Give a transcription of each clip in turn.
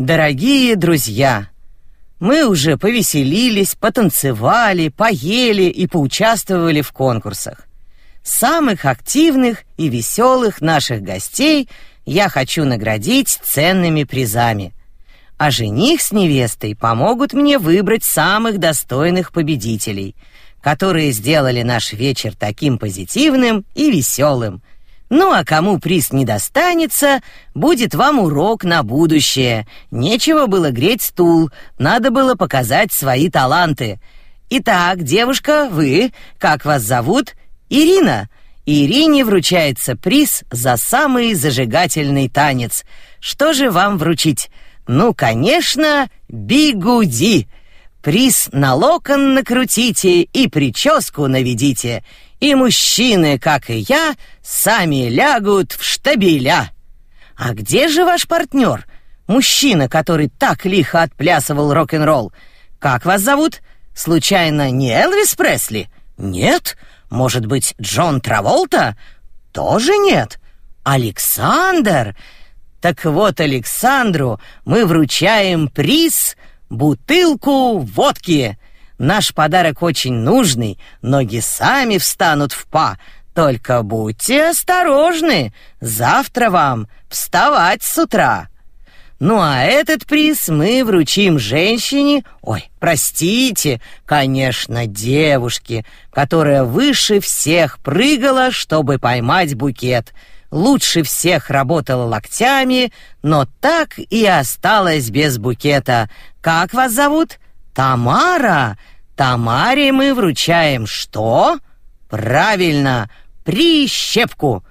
Дорогие друзья, мы уже повеселились, потанцевали, поели и поучаствовали в конкурсах. Самых активных и веселых наших гостей я хочу наградить ценными призами. А жених с невестой помогут мне выбрать самых достойных победителей, которые сделали наш вечер таким позитивным и веселым. Ну а кому приз не достанется, будет вам урок на будущее. Нечего было греть стул, надо было показать свои таланты. Итак, девушка, вы, как вас зовут? Ирина. Ирине вручается приз за самый зажигательный танец. Что же вам вручить? Ну, конечно, бигуди. Приз на локон накрутите и прическу наведите. И мужчины, как и я, сами лягут в штабеля. А где же ваш партнер? Мужчина, который так лихо отплясывал рок-н-ролл. Как вас зовут? Случайно не Элвис Пресли? Нет? Может быть, Джон Траволта? Тоже нет. Александр? Так вот, Александру мы вручаем приз бутылку водки. Наш подарок очень нужный, ноги сами встанут в па. Только будьте осторожны, завтра вам вставать с утра. Ну а этот приз мы вручим женщине, ой, простите, конечно, девушке, которая выше всех прыгала, чтобы поймать букет. Лучше всех работала локтями, но так и осталась без букета. Как вас зовут? Тамара. Тамаре мы вручаем что? Правильно, прищепку.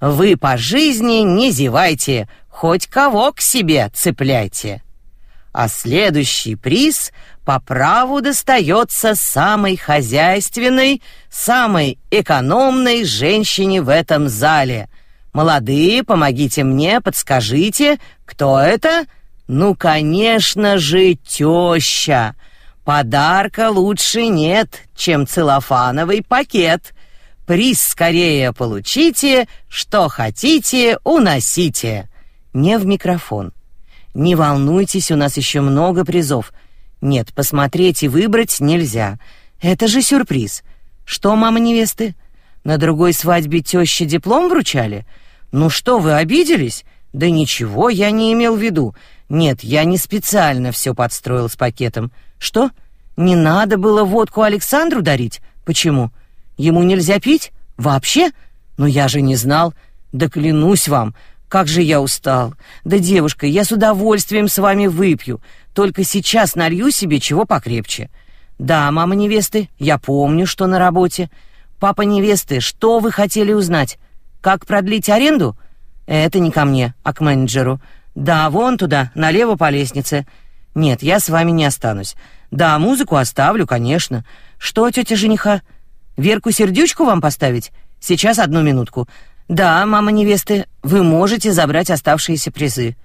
Вы по жизни не зевайте, хоть кого к себе цепляйте. А следующий приз по праву достается самой хозяйственной, самой экономной женщине в этом зале. Молодые, помогите мне, подскажите, кто это? Ну, конечно же, теща. Подарка лучше нет, чем целлофановый пакет. Приз скорее получите, что хотите, уносите не в микрофон. Не волнуйтесь, у нас еще много призов. Нет, посмотреть и выбрать нельзя. Это же сюрприз. Что, мама невесты? На другой свадьбе теща диплом вручали? Ну что, вы обиделись? Да ничего, я не имел в виду. Нет, я не специально все подстроил с пакетом. Что? Не надо было водку Александру дарить? Почему? Ему нельзя пить? Вообще? Но я же не знал. Да клянусь вам, как же я устал. Да, девушка, я с удовольствием с вами выпью. Только сейчас налью себе чего покрепче. Да, мама невесты, я помню, что на работе. Папа невесты, что вы хотели узнать? Как продлить аренду? Это не ко мне, а к менеджеру. Да, вон туда, налево по лестнице. Нет, я с вами не останусь. Да, музыку оставлю, конечно. Что, тетя жениха? Верку сердючку вам поставить? Сейчас одну минутку. Да, мама невесты, вы можете забрать оставшиеся призы.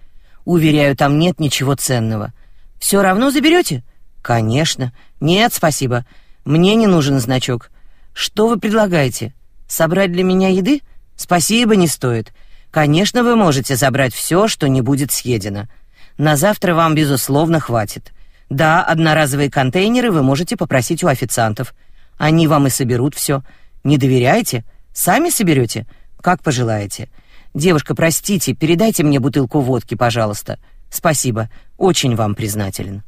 Уверяю, там нет ничего ценного. Все равно заберете? Конечно. Нет, спасибо. Мне не нужен значок. Что вы предлагаете? Собрать для меня еды? Спасибо, не стоит. Конечно, вы можете забрать все, что не будет съедено. На завтра вам безусловно хватит. Да, одноразовые контейнеры вы можете попросить у официантов. Они вам и соберут все. Не доверяете? Сами соберете? Как пожелаете. Девушка, простите, передайте мне бутылку водки, пожалуйста. Спасибо. Очень вам признателен.